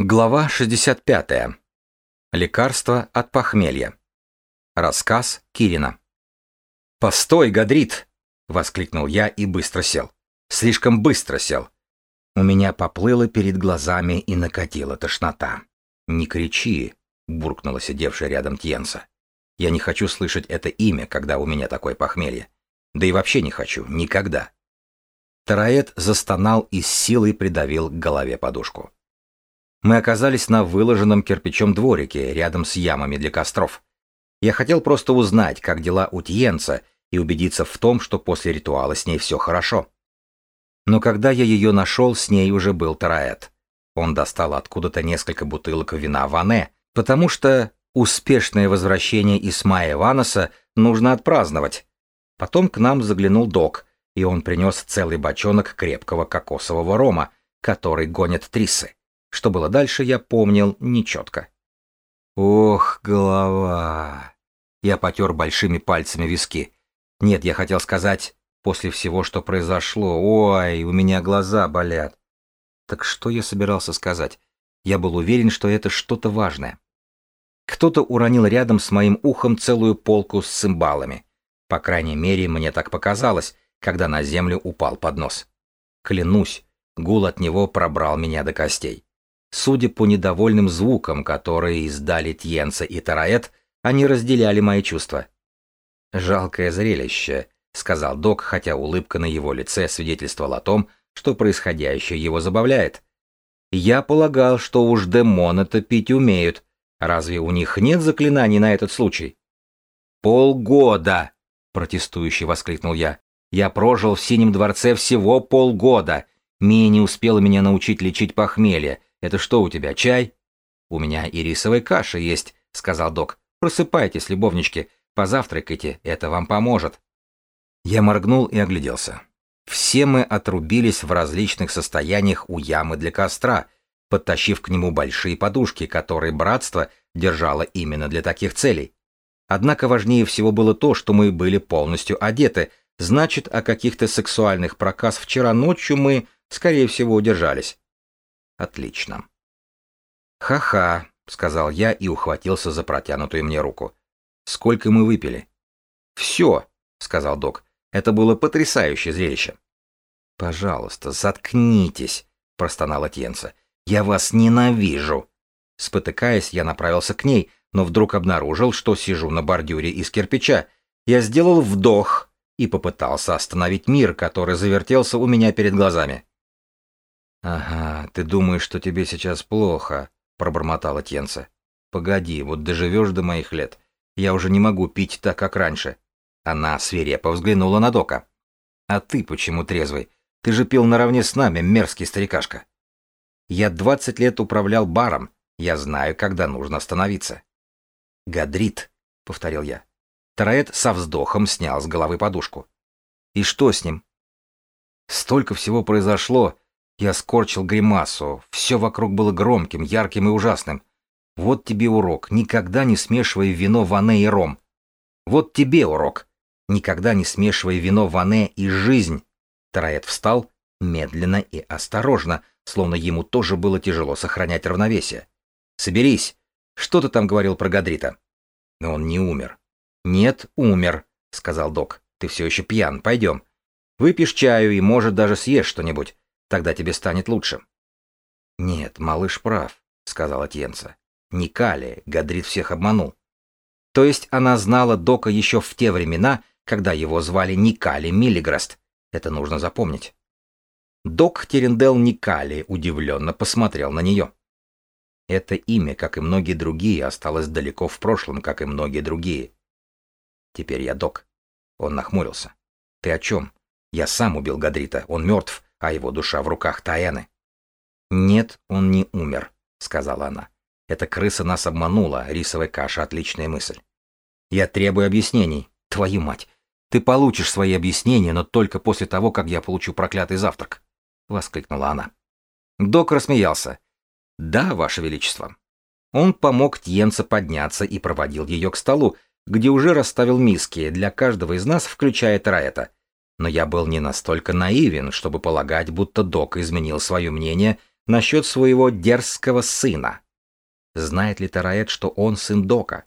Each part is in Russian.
Глава 65. Лекарство от похмелья. Рассказ Кирина. «Постой, Гадрит!» — воскликнул я и быстро сел. Слишком быстро сел. У меня поплыло перед глазами и накатила тошнота. «Не кричи!» — буркнула сидевшая рядом Тьенса. «Я не хочу слышать это имя, когда у меня такое похмелье. Да и вообще не хочу, никогда». Тараэт застонал и с силой придавил к голове подушку. Мы оказались на выложенном кирпичом дворике, рядом с ямами для костров. Я хотел просто узнать, как дела у Тьенца, и убедиться в том, что после ритуала с ней все хорошо. Но когда я ее нашел, с ней уже был Тараэт. Он достал откуда-то несколько бутылок вина Ване, потому что успешное возвращение Исмая Ваноса нужно отпраздновать. Потом к нам заглянул док, и он принес целый бочонок крепкого кокосового рома, который гонят трисы. Что было дальше, я помнил нечетко. Ох, голова. Я потер большими пальцами виски. Нет, я хотел сказать, после всего, что произошло, ой, у меня глаза болят. Так что я собирался сказать? Я был уверен, что это что-то важное. Кто-то уронил рядом с моим ухом целую полку с цимбалами. По крайней мере, мне так показалось, когда на землю упал поднос. Клянусь, гул от него пробрал меня до костей. Судя по недовольным звукам, которые издали Тьенца и Тараэт, они разделяли мои чувства. «Жалкое зрелище», — сказал док, хотя улыбка на его лице свидетельствовала о том, что происходящее его забавляет. «Я полагал, что уж демоны-то пить умеют. Разве у них нет заклинаний на этот случай?» «Полгода!» — протестующе воскликнул я. «Я прожил в Синем дворце всего полгода. Мия не успела меня научить лечить похмелье, это что у тебя, чай? У меня и рисовая каша есть, сказал док. Просыпайтесь, любовнички, позавтракайте, это вам поможет. Я моргнул и огляделся. Все мы отрубились в различных состояниях у ямы для костра, подтащив к нему большие подушки, которые братство держало именно для таких целей. Однако важнее всего было то, что мы были полностью одеты, значит, о каких-то сексуальных проказ вчера ночью мы, скорее всего, удержались. Отлично. Ха-ха, сказал я и ухватился за протянутую мне руку. Сколько мы выпили? Все, сказал док. Это было потрясающее зрелище. Пожалуйста, заткнитесь, простонала Тенца. Я вас ненавижу. Спотыкаясь, я направился к ней, но вдруг обнаружил, что сижу на бордюре из кирпича. Я сделал вдох и попытался остановить мир, который завертелся у меня перед глазами. «Ага, ты думаешь, что тебе сейчас плохо», — пробормотала Тенца. «Погоди, вот доживешь до моих лет. Я уже не могу пить так, как раньше». Она свирепо взглянула на Дока. «А ты почему трезвый? Ты же пил наравне с нами, мерзкий старикашка». «Я двадцать лет управлял баром. Я знаю, когда нужно остановиться». «Гадрит», — повторил я. Тараэт со вздохом снял с головы подушку. «И что с ним?» «Столько всего произошло, я скорчил гримасу. Все вокруг было громким, ярким и ужасным. Вот тебе урок. Никогда не смешивай вино ване и ром. Вот тебе урок. Никогда не смешивай вино ване и жизнь. Тараэт встал медленно и осторожно, словно ему тоже было тяжело сохранять равновесие. «Соберись. Что ты там говорил про Гадрита?» Но он не умер. «Нет, умер», — сказал док. «Ты все еще пьян. Пойдем. Выпьешь чаю и, может, даже съешь что-нибудь. Тогда тебе станет лучше. Нет, малыш прав, сказала Тенца. Никали, Гадрит всех обманул. То есть она знала Дока еще в те времена, когда его звали Никали Миллиграст. Это нужно запомнить. Док Терендел Никали удивленно посмотрел на нее. Это имя, как и многие другие, осталось далеко в прошлом, как и многие другие. Теперь я Док. Он нахмурился. Ты о чем? Я сам убил Гадрита, он мертв, а его душа в руках Таэны. «Нет, он не умер», — сказала она. «Эта крыса нас обманула, рисовая каша — отличная мысль. Я требую объяснений. Твою мать! Ты получишь свои объяснения, но только после того, как я получу проклятый завтрак», — воскликнула она. Док рассмеялся. «Да, Ваше Величество». Он помог Тьенце подняться и проводил ее к столу, где уже расставил миски для каждого из нас, включая Тараэта — но я был не настолько наивен, чтобы полагать, будто док изменил свое мнение насчет своего дерзкого сына. Знает ли Тараэт, что он сын Дока?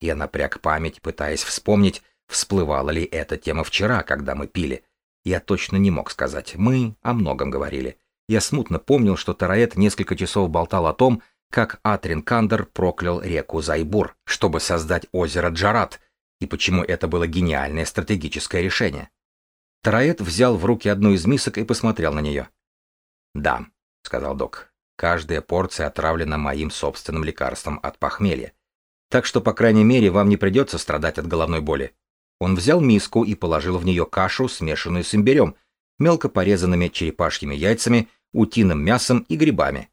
Я напряг память, пытаясь вспомнить, всплывала ли эта тема вчера, когда мы пили. Я точно не мог сказать. Мы о многом говорили. Я смутно помнил, что Тараэт несколько часов болтал о том, как Атрин Кандер проклял реку Зайбур, чтобы создать озеро Джарат, и почему это было гениальное стратегическое решение. Тараэт взял в руки одну из мисок и посмотрел на нее. «Да», — сказал док, — «каждая порция отравлена моим собственным лекарством от похмелья. Так что, по крайней мере, вам не придется страдать от головной боли». Он взял миску и положил в нее кашу, смешанную с имбирем, мелко порезанными черепашьими яйцами, утиным мясом и грибами.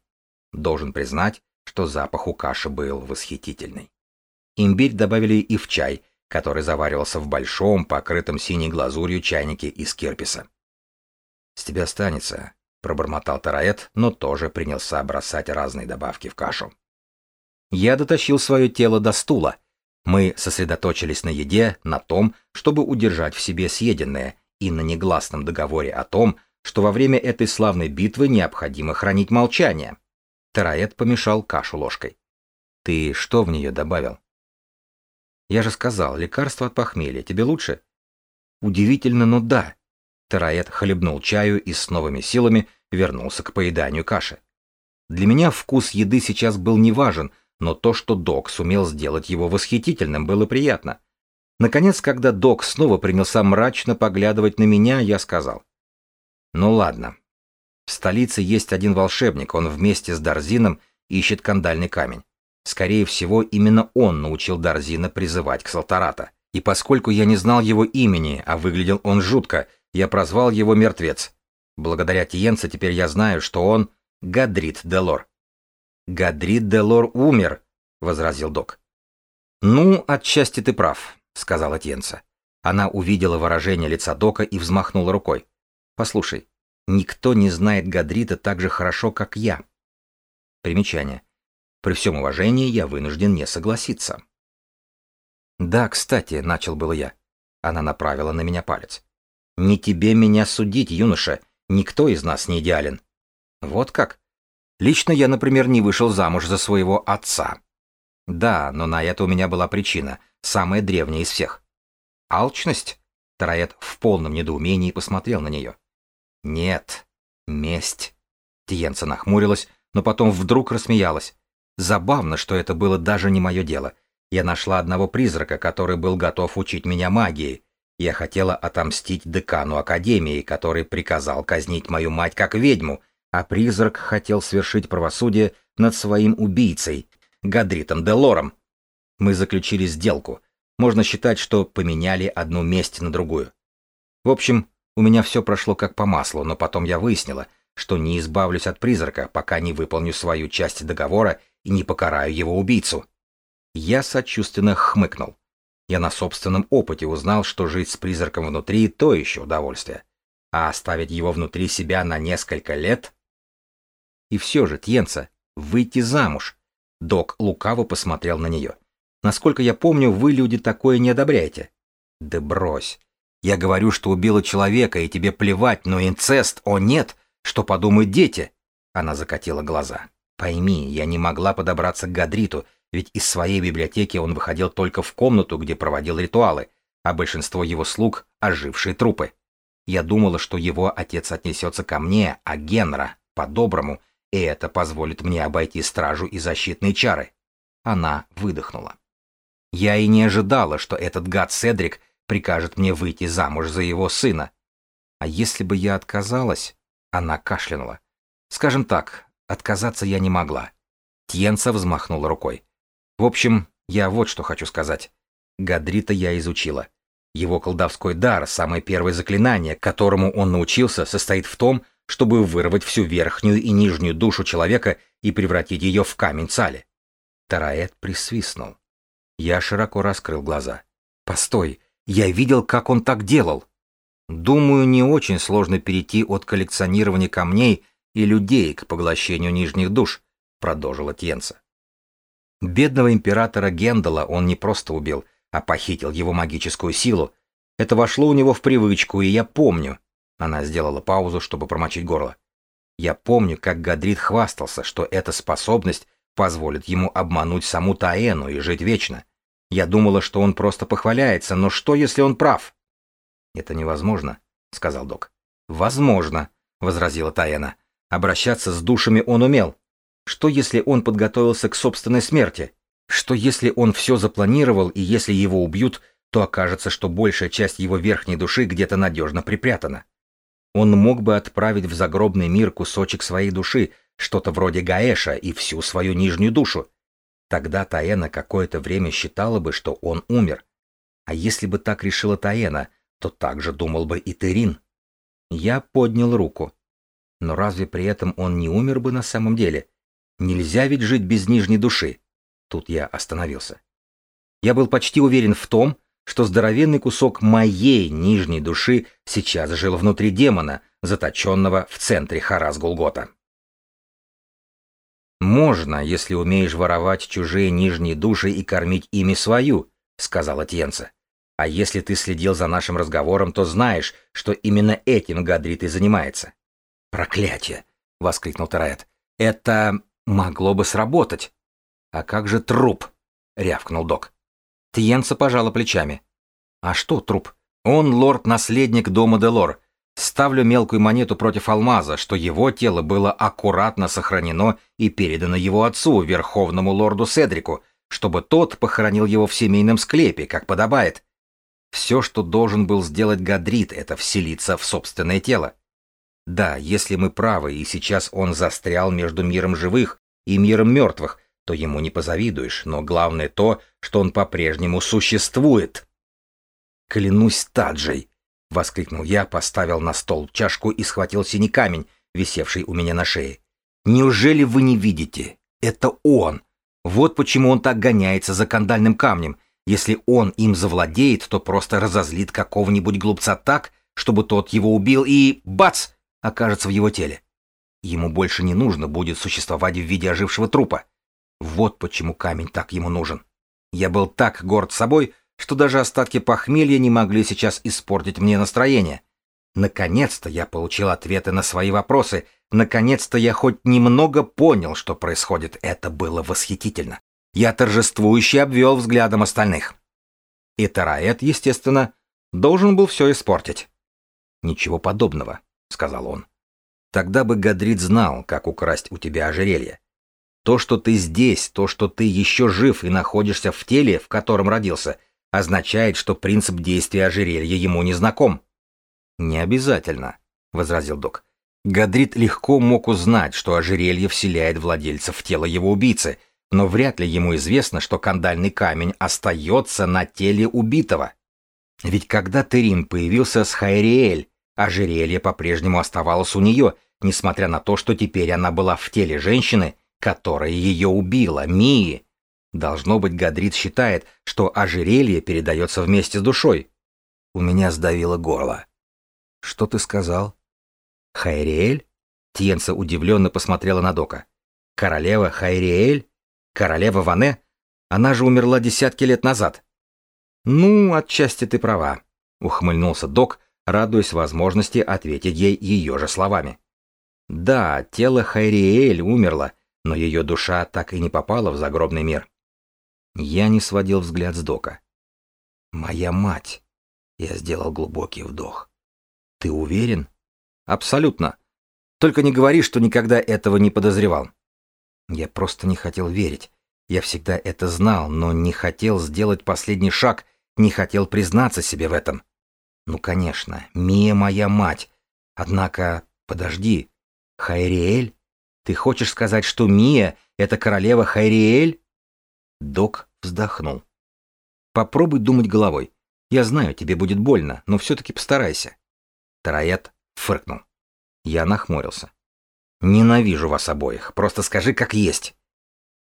Должен признать, что запах у каши был восхитительный. Имбирь добавили и в чай, который заваривался в большом, покрытом синей глазурью чайнике из кирписа. «С тебя останется», — пробормотал Тараэт, но тоже принялся бросать разные добавки в кашу. Я дотащил свое тело до стула. Мы сосредоточились на еде, на том, чтобы удержать в себе съеденное, и на негласном договоре о том, что во время этой славной битвы необходимо хранить молчание. Тараэт помешал кашу ложкой. «Ты что в нее добавил?» «Я же сказал, лекарство от похмелья. Тебе лучше?» «Удивительно, но да». Тараэт хлебнул чаю и с новыми силами вернулся к поеданию каши. Для меня вкус еды сейчас был неважен, но то, что док сумел сделать его восхитительным, было приятно. Наконец, когда док снова принялся мрачно поглядывать на меня, я сказал. «Ну ладно, в столице есть один волшебник, он вместе с Дарзином ищет кандальный камень. Скорее всего, именно он научил Дарзина призывать к Салтарата. И поскольку я не знал его имени, а выглядел он жутко, я прозвал его Мертвец. Благодаря Тиенце теперь я знаю, что он Гадрит Делор. Гадрит Делор умер, возразил док. Ну, отчасти ты прав, сказала Тиенца. Она увидела выражение лица дока и взмахнула рукой. Послушай, Никто не знает Гадрита так же хорошо, как я. Примечание. При всем уважении я вынужден не согласиться. Да, кстати, начал было я. Она направила на меня палец. Не тебе меня судить, юноша. Никто из нас не идеален. Вот как? Лично я, например, не вышел замуж за своего отца. Да, но на это у меня была причина, самая древняя из всех. Алчность? Тараэт в полном недоумении посмотрел на нее. Нет, месть. Тиенца нахмурилась, но потом вдруг рассмеялась. Забавно, что это было даже не мое дело. Я нашла одного призрака, который был готов учить меня магии. Я хотела отомстить декану Академии, который приказал казнить мою мать как ведьму, а призрак хотел свершить правосудие над своим убийцей, Гадритом Делором. Мы заключили сделку. Можно считать, что поменяли одну месть на другую. В общем, у меня все прошло как по маслу, но потом я выяснила, что не избавлюсь от призрака, пока не выполню свою часть договора и не покараю его убийцу. Я сочувственно хмыкнул. Я на собственном опыте узнал, что жить с призраком внутри — то еще удовольствие. А оставить его внутри себя на несколько лет? И все же, Тьенца, выйти замуж. Док лукаво посмотрел на нее. Насколько я помню, вы, люди, такое не одобряете. Да брось. Я говорю, что убила человека, и тебе плевать, но инцест, о нет, что подумают дети?» Она закатила глаза. «Пойми, я не могла подобраться к Гадриту, ведь из своей библиотеки он выходил только в комнату, где проводил ритуалы, а большинство его слуг — ожившие трупы. Я думала, что его отец отнесется ко мне, а Генра, по-доброму, и это позволит мне обойти стражу и защитные чары». Она выдохнула. Я и не ожидала, что этот гад Седрик — прикажет мне выйти замуж за его сына. А если бы я отказалась? Она кашлянула. Скажем так, отказаться я не могла. Тьенца взмахнула рукой. В общем, я вот что хочу сказать. Гадрита я изучила. Его колдовской дар, самое первое заклинание, которому он научился, состоит в том, чтобы вырвать всю верхнюю и нижнюю душу человека и превратить ее в камень цали. Тараэт присвистнул. Я широко раскрыл глаза. «Постой, я видел, как он так делал. Думаю, не очень сложно перейти от коллекционирования камней и людей к поглощению нижних душ, продолжила Тьенца. Бедного императора Гендала он не просто убил, а похитил его магическую силу. Это вошло у него в привычку, и я помню. Она сделала паузу, чтобы промочить горло. Я помню, как Гадрит хвастался, что эта способность позволит ему обмануть саму Таэну и жить вечно. Я думала, что он просто похваляется, но что, если он прав? Это невозможно, сказал док. Возможно, возразила Таэна. Обращаться с душами он умел. Что, если он подготовился к собственной смерти? Что, если он все запланировал, и если его убьют, то окажется, что большая часть его верхней души где-то надежно припрятана? Он мог бы отправить в загробный мир кусочек своей души, что-то вроде Гаэша и всю свою нижнюю душу. Тогда Таэна какое-то время считала бы, что он умер. А если бы так решила Таэна, то так же думал бы и Терин. Я поднял руку. Но разве при этом он не умер бы на самом деле? Нельзя ведь жить без нижней души. Тут я остановился. Я был почти уверен в том, что здоровенный кусок моей нижней души сейчас жил внутри демона, заточенного в центре Харас-Гулгота. «Можно, если умеешь воровать чужие нижние души и кормить ими свою», — сказала Тьенца. «А если ты следил за нашим разговором, то знаешь, что именно этим Гадрит и занимается». «Проклятие!» — воскликнул Тараэт. «Это могло бы сработать». «А как же труп?» — рявкнул док. Тьенца пожала плечами. «А что труп? Он лорд-наследник дома Делор. Ставлю мелкую монету против алмаза, что его тело было аккуратно сохранено и передано его отцу, верховному лорду Седрику, чтобы тот похоронил его в семейном склепе, как подобает. Все, что должен был сделать Гадрит, это вселиться в собственное тело. Да, если мы правы, и сейчас он застрял между миром живых и миром мертвых, то ему не позавидуешь, но главное то, что он по-прежнему существует. «Клянусь Таджей!» — воскликнул я, поставил на стол чашку и схватил синий камень, висевший у меня на шее. «Неужели вы не видите? Это он! Вот почему он так гоняется за кандальным камнем. Если он им завладеет, то просто разозлит какого-нибудь глупца так, чтобы тот его убил и... бац! Окажется в его теле. Ему больше не нужно будет существовать в виде ожившего трупа. Вот почему камень так ему нужен. Я был так горд собой, что даже остатки похмелья не могли сейчас испортить мне настроение. Наконец-то я получил ответы на свои вопросы. Наконец-то я хоть немного понял, что происходит. Это было восхитительно. Я торжествующе обвел взглядом остальных. И Тараэт, естественно, должен был все испортить. Ничего подобного, сказал он. Тогда бы Гадрид знал, как украсть у тебя ожерелье. То, что ты здесь, то, что ты еще жив и находишься в теле, в котором родился, означает, что принцип действия ожерелья ему не знаком. Не обязательно, возразил док. Гадрид легко мог узнать, что ожерелье вселяет владельца в тело его убийцы, но вряд ли ему известно, что кандальный камень остается на теле убитого. Ведь когда Терин появился с Хайриэль, ожерелье по-прежнему оставалось у нее, несмотря на то, что теперь она была в теле женщины, которая ее убила, Мии. Должно быть, Гадрит считает, что ожерелье передается вместе с душой. У меня сдавило горло. Что ты сказал? Хайриэль? Тьенца удивленно посмотрела на Дока. Королева Хайриэль? Королева Ване? Она же умерла десятки лет назад. Ну, отчасти ты права, ухмыльнулся Док, радуясь возможности ответить ей ее же словами. Да, тело Хайриэль умерло, но ее душа так и не попала в загробный мир. Я не сводил взгляд с Дока. «Моя мать!» Я сделал глубокий вдох. «Ты уверен?» «Абсолютно. Только не говори, что никогда этого не подозревал». Я просто не хотел верить. Я всегда это знал, но не хотел сделать последний шаг, не хотел признаться себе в этом. Ну, конечно, Мия моя мать. Однако, подожди, Хайриэль? Ты хочешь сказать, что Мия — это королева Хайриэль? Док вздохнул. Попробуй думать головой. Я знаю, тебе будет больно, но все-таки постарайся. Тараят фыркнул. Я нахмурился. Ненавижу вас обоих. Просто скажи, как есть.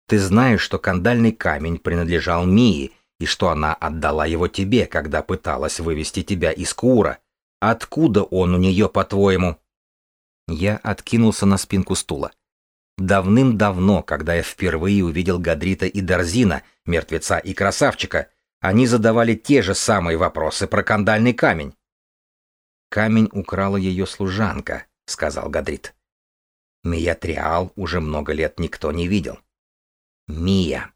Ты знаешь, что кандальный камень принадлежал Мии, и что она отдала его тебе, когда пыталась вывести тебя из Кура. Откуда он у нее, по-твоему? Я откинулся на спинку стула. Давным-давно, когда я впервые увидел Гадрита и Дарзина, мертвеца и красавчика, они задавали те же самые вопросы про кандальный камень. «Камень украла ее служанка», — сказал Гадрит. Мия уже много лет никто не видел. Мия.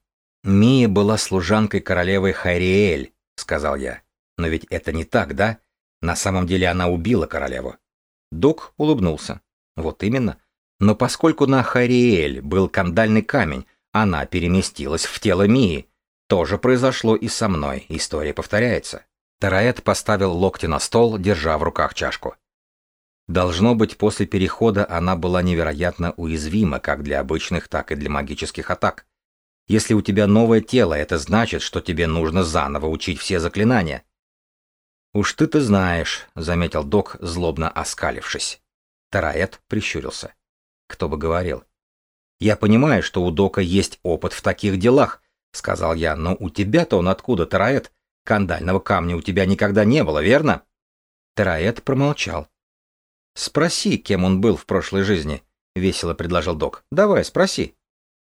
Мия была служанкой королевы Хариэль, сказал я. Но ведь это не так, да? На самом деле она убила королеву. Док улыбнулся. Вот именно. Но поскольку на Хариэль был кандальный камень, она переместилась в тело Мии. То же произошло и со мной, история повторяется. Тараэт поставил локти на стол, держа в руках чашку. Должно быть, после перехода она была невероятно уязвима как для обычных, так и для магических атак. Если у тебя новое тело, это значит, что тебе нужно заново учить все заклинания. «Уж ты-то знаешь», — заметил док, злобно оскалившись. Тараэт прищурился. Кто бы говорил. «Я понимаю, что у дока есть опыт в таких делах», — сказал я, «но у тебя-то он откуда, Тараэт? Кандального камня у тебя никогда не было, верно?» Тараэт промолчал. «Спроси, кем он был в прошлой жизни», — весело предложил док. «Давай, спроси».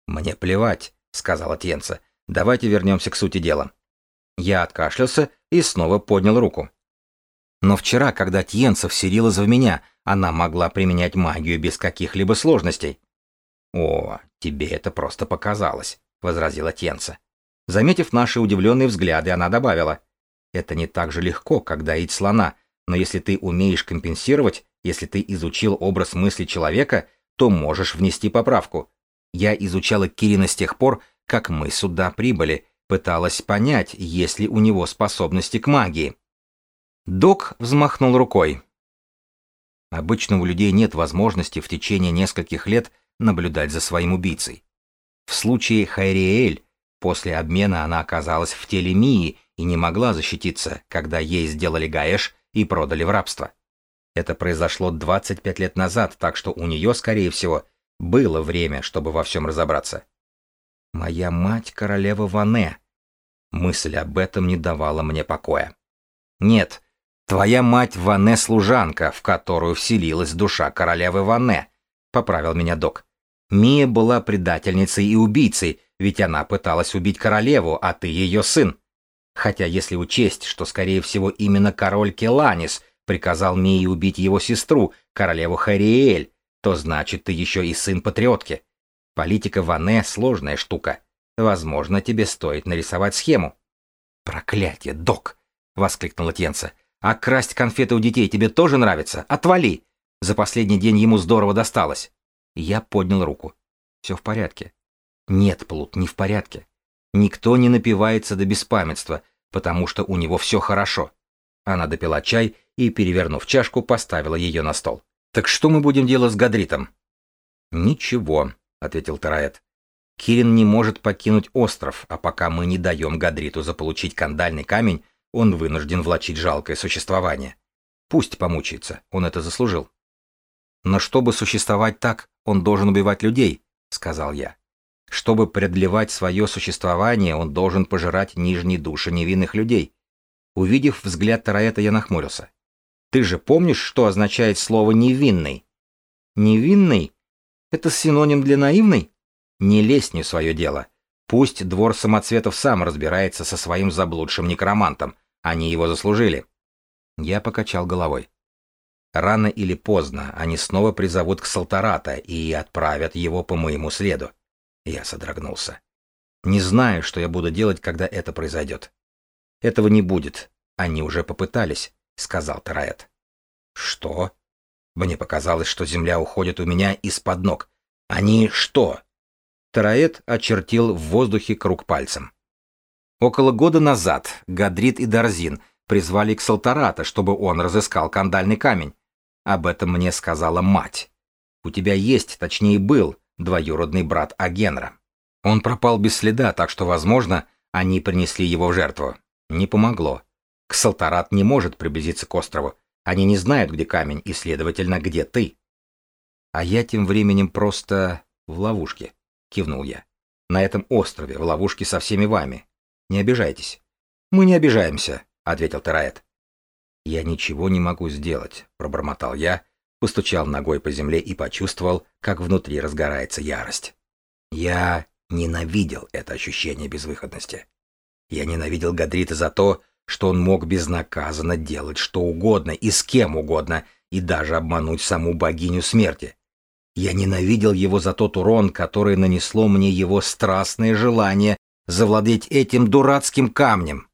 «Мне плевать», — сказала Тьенца. «Давайте вернемся к сути дела». Я откашлялся и снова поднял руку. Но вчера, когда Тьенца вселилась в меня, она могла применять магию без каких-либо сложностей. «О, тебе это просто показалось», — возразила Тьенца. Заметив наши удивленные взгляды, она добавила. «Это не так же легко, как доить слона, но если ты умеешь компенсировать, если ты изучил образ мысли человека, то можешь внести поправку. Я изучала Кирина с тех пор, как мы сюда прибыли, пыталась понять, есть ли у него способности к магии. Док взмахнул рукой. Обычно у людей нет возможности в течение нескольких лет наблюдать за своим убийцей. В случае Хайриэль, после обмена она оказалась в теле Мии и не могла защититься, когда ей сделали гаэш и продали в рабство. Это произошло 25 лет назад, так что у нее, скорее всего, было время, чтобы во всем разобраться. Моя мать королева Ване. Мысль об этом не давала мне покоя. Нет, твоя мать Ване служанка, в которую вселилась душа королевы Ване, поправил меня док. Мия была предательницей и убийцей, ведь она пыталась убить королеву, а ты ее сын. Хотя если учесть, что скорее всего именно король Келанис приказал Мии убить его сестру, королеву Хариэль, то значит ты еще и сын патриотки. Политика Ване — сложная штука. Возможно, тебе стоит нарисовать схему. «Проклятие, док!» — воскликнула Тенца. «А красть конфеты у детей тебе тоже нравится? Отвали!» За последний день ему здорово досталось. Я поднял руку. Все в порядке. Нет, Плут, не в порядке. Никто не напивается до беспамятства, потому что у него все хорошо. Она допила чай и, перевернув чашку, поставила ее на стол. «Так что мы будем делать с Гадритом?» «Ничего», — ответил Тараэт. «Кирин не может покинуть остров, а пока мы не даем Гадриту заполучить кандальный камень, он вынужден влачить жалкое существование. Пусть помучается, он это заслужил». «Но чтобы существовать так, он должен убивать людей», — сказал я. «Чтобы преодолевать свое существование, он должен пожирать нижние души невинных людей». Увидев взгляд Тараэта, я нахмурился. «Ты же помнишь, что означает слово «невинный»?» «Невинный?» Это синоним для наивной? Не лезь не в свое дело. Пусть двор самоцветов сам разбирается со своим заблудшим некромантом. Они его заслужили. Я покачал головой. Рано или поздно они снова призовут к Салтарата и отправят его по моему следу. Я содрогнулся. Не знаю, что я буду делать, когда это произойдет. Этого не будет. Они уже попытались, сказал Тараэт. Что? Мне показалось, что земля уходит у меня из-под ног. Они что? Тараэт очертил в воздухе круг пальцем. Около года назад Гадрит и Дарзин призвали к Салтарата, чтобы он разыскал кандальный камень. Об этом мне сказала мать. У тебя есть, точнее был, двоюродный брат Агенра. Он пропал без следа, так что, возможно, они принесли его в жертву. Не помогло. Ксалтарат не может приблизиться к острову. Они не знают, где камень, и, следовательно, где ты. А я тем временем просто в ловушке, кивнул я. На этом острове, в ловушке со всеми вами. Не обижайтесь. Мы не обижаемся, ответил Тераэт. Я ничего не могу сделать, пробормотал я, постучал ногой по земле и почувствовал, как внутри разгорается ярость. Я ненавидел это ощущение безвыходности. Я ненавидел Гадрита за то, что он мог безнаказанно делать что угодно и с кем угодно, и даже обмануть саму богиню смерти. Я ненавидел его за тот урон, который нанесло мне его страстное желание завладеть этим дурацким камнем.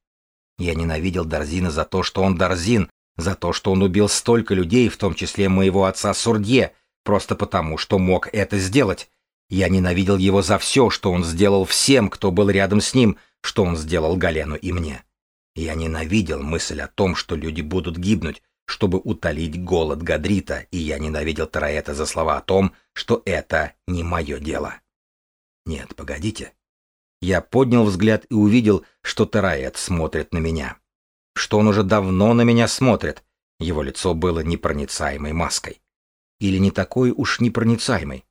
Я ненавидел Дарзина за то, что он Дарзин, за то, что он убил столько людей, в том числе моего отца Сурдье, просто потому, что мог это сделать. Я ненавидел его за все, что он сделал всем, кто был рядом с ним, что он сделал Галену и мне. Я ненавидел мысль о том, что люди будут гибнуть, чтобы утолить голод Гадрита, и я ненавидел Тараэта за слова о том, что это не мое дело. Нет, погодите. Я поднял взгляд и увидел, что Тараэт смотрит на меня. Что он уже давно на меня смотрит. Его лицо было непроницаемой маской. Или не такой уж непроницаемой.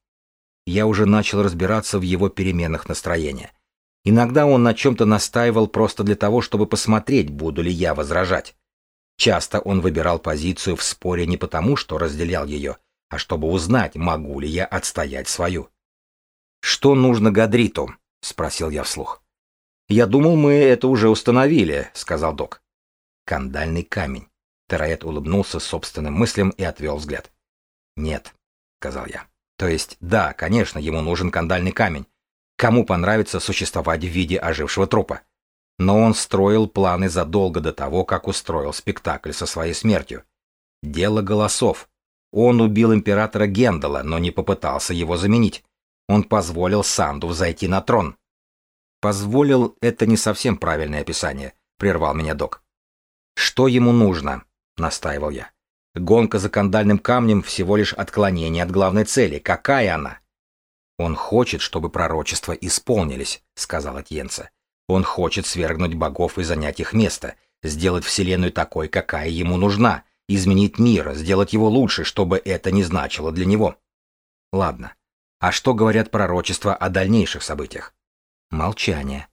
Я уже начал разбираться в его переменах настроения. Иногда он на чем-то настаивал просто для того, чтобы посмотреть, буду ли я возражать. Часто он выбирал позицию в споре не потому, что разделял ее, а чтобы узнать, могу ли я отстоять свою. «Что нужно Гадриту?» — спросил я вслух. «Я думал, мы это уже установили», — сказал док. «Кандальный камень». Тераэт улыбнулся собственным мыслям и отвел взгляд. «Нет», — сказал я. «То есть, да, конечно, ему нужен кандальный камень. Кому понравится существовать в виде ожившего трупа? Но он строил планы задолго до того, как устроил спектакль со своей смертью. Дело голосов. Он убил императора Гендала, но не попытался его заменить. Он позволил Санду взойти на трон. «Позволил» — это не совсем правильное описание, — прервал меня док. «Что ему нужно?» — настаивал я. «Гонка за кандальным камнем — всего лишь отклонение от главной цели. Какая она?» «Он хочет, чтобы пророчества исполнились», — сказала Тьенца. Он хочет свергнуть богов и занять их место, сделать Вселенную такой, какая ему нужна, изменить мир, сделать его лучше, чтобы это не значило для него. Ладно. А что говорят пророчества о дальнейших событиях? Молчание.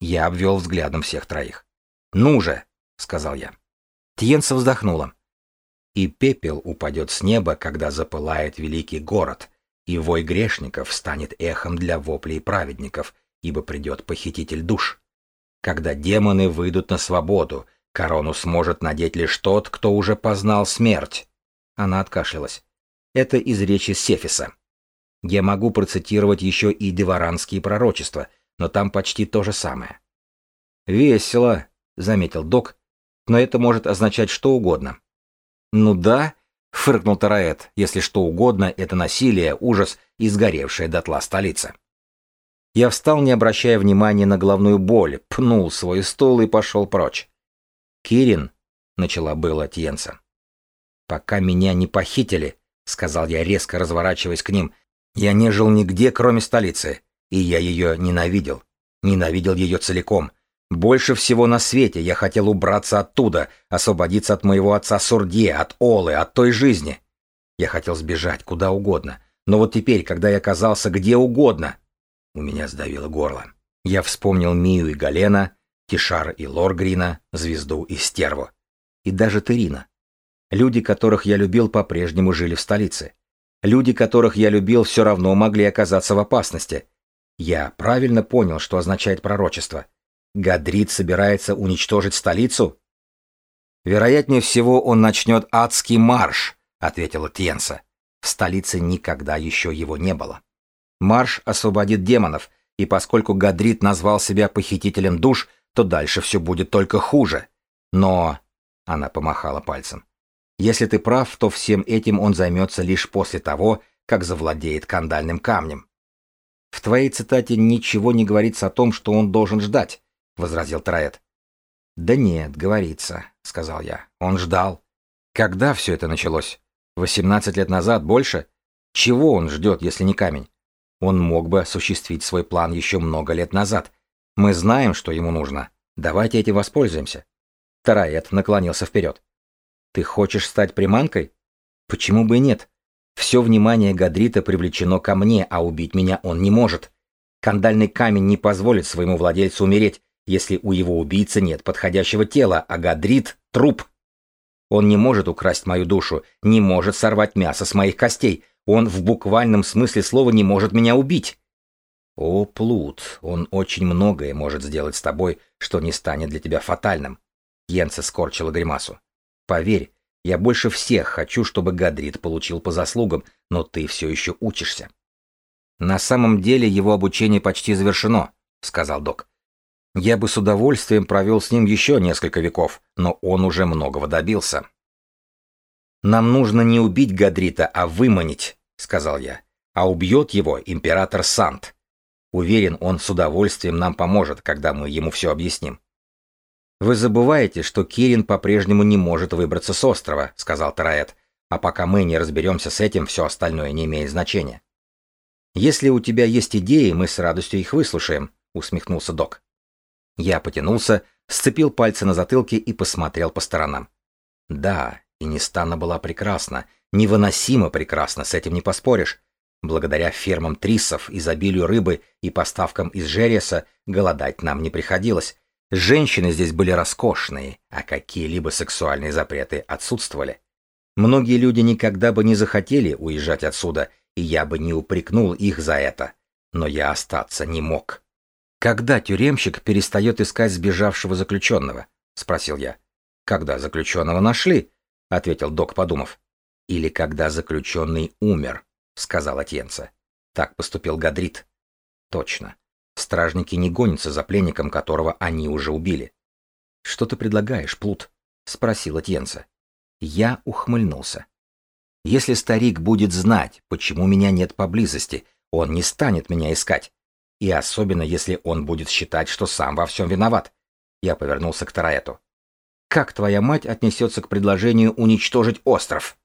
Я обвел взглядом всех троих. «Ну же!» — сказал я. Тьенса вздохнула. «И пепел упадет с неба, когда запылает великий город, и вой грешников станет эхом для воплей праведников, ибо придет похититель душ. Когда демоны выйдут на свободу, корону сможет надеть лишь тот, кто уже познал смерть. Она откашлялась. Это из речи Сефиса. Я могу процитировать еще и деваранские пророчества, но там почти то же самое. «Весело», — заметил док, — «но это может означать что угодно». «Ну да», — фыркнул Тараэт, — «если что угодно, это насилие, ужас и сгоревшая дотла столица». Я встал, не обращая внимания на головную боль, пнул свой стол и пошел прочь. «Кирин», — начала было Тьенса. «Пока меня не похитили», — сказал я, резко разворачиваясь к ним, — «я не жил нигде, кроме столицы, и я ее ненавидел. Ненавидел ее целиком. Больше всего на свете я хотел убраться оттуда, освободиться от моего отца Сурдье, от Олы, от той жизни. Я хотел сбежать куда угодно, но вот теперь, когда я оказался где угодно, у меня сдавило горло. Я вспомнил Мию и Галена, Тишар и Лоргрина, Звезду и Стерву. И даже Терина. Люди, которых я любил, по-прежнему жили в столице. Люди, которых я любил, все равно могли оказаться в опасности. Я правильно понял, что означает пророчество. Гадрид собирается уничтожить столицу? Вероятнее всего, он начнет адский марш, ответила Тьенса. В столице никогда еще его не было. Марш освободит демонов, и поскольку Гадрит назвал себя похитителем душ, то дальше все будет только хуже. Но... Она помахала пальцем. Если ты прав, то всем этим он займется лишь после того, как завладеет кандальным камнем. В твоей цитате ничего не говорится о том, что он должен ждать, возразил Траэт. Да нет, говорится, сказал я. Он ждал. Когда все это началось? Восемнадцать лет назад, больше? Чего он ждет, если не камень? Он мог бы осуществить свой план еще много лет назад. Мы знаем, что ему нужно. Давайте этим воспользуемся. Тараэт наклонился вперед. Ты хочешь стать приманкой? Почему бы и нет? Все внимание Гадрита привлечено ко мне, а убить меня он не может. Кандальный камень не позволит своему владельцу умереть, если у его убийцы нет подходящего тела, а Гадрит — труп. Он не может украсть мою душу, не может сорвать мясо с моих костей, он в буквальном смысле слова не может меня убить. О, Плут, он очень многое может сделать с тобой, что не станет для тебя фатальным. Йенса скорчила гримасу. Поверь, Я больше всех хочу, чтобы Гадрит получил по заслугам, но ты все еще учишься. На самом деле его обучение почти завершено, сказал док. Я бы с удовольствием провел с ним еще несколько веков, но он уже многого добился. Нам нужно не убить Гадрита, а выманить, сказал я. А убьет его император Сант. Уверен, он с удовольствием нам поможет, когда мы ему все объясним. Вы забываете, что Кирин по-прежнему не может выбраться с острова, сказал Тараэт. А пока мы не разберемся с этим, все остальное не имеет значения. Если у тебя есть идеи, мы с радостью их выслушаем, усмехнулся док. Я потянулся, сцепил пальцы на затылке и посмотрел по сторонам. Да, и Нистана была прекрасна, невыносимо прекрасна, с этим не поспоришь. Благодаря фермам трисов, изобилию рыбы и поставкам из Жереса голодать нам не приходилось. Женщины здесь были роскошные, а какие-либо сексуальные запреты отсутствовали. Многие люди никогда бы не захотели уезжать отсюда, и я бы не упрекнул их за это. Но я остаться не мог. «Когда тюремщик перестает искать сбежавшего заключенного?» — спросил я. «Когда заключенного нашли?» — ответил док, подумав. «Или когда заключенный умер», — сказал Атьенца. Так поступил Гадрит. «Точно. Стражники не гонятся за пленником, которого они уже убили». «Что ты предлагаешь, Плут?» — спросил Атьенца. Я ухмыльнулся. «Если старик будет знать, почему меня нет поблизости, он не станет меня искать. И особенно, если он будет считать, что сам во всем виноват. Я повернулся к Тараэту. Как твоя мать отнесется к предложению уничтожить остров?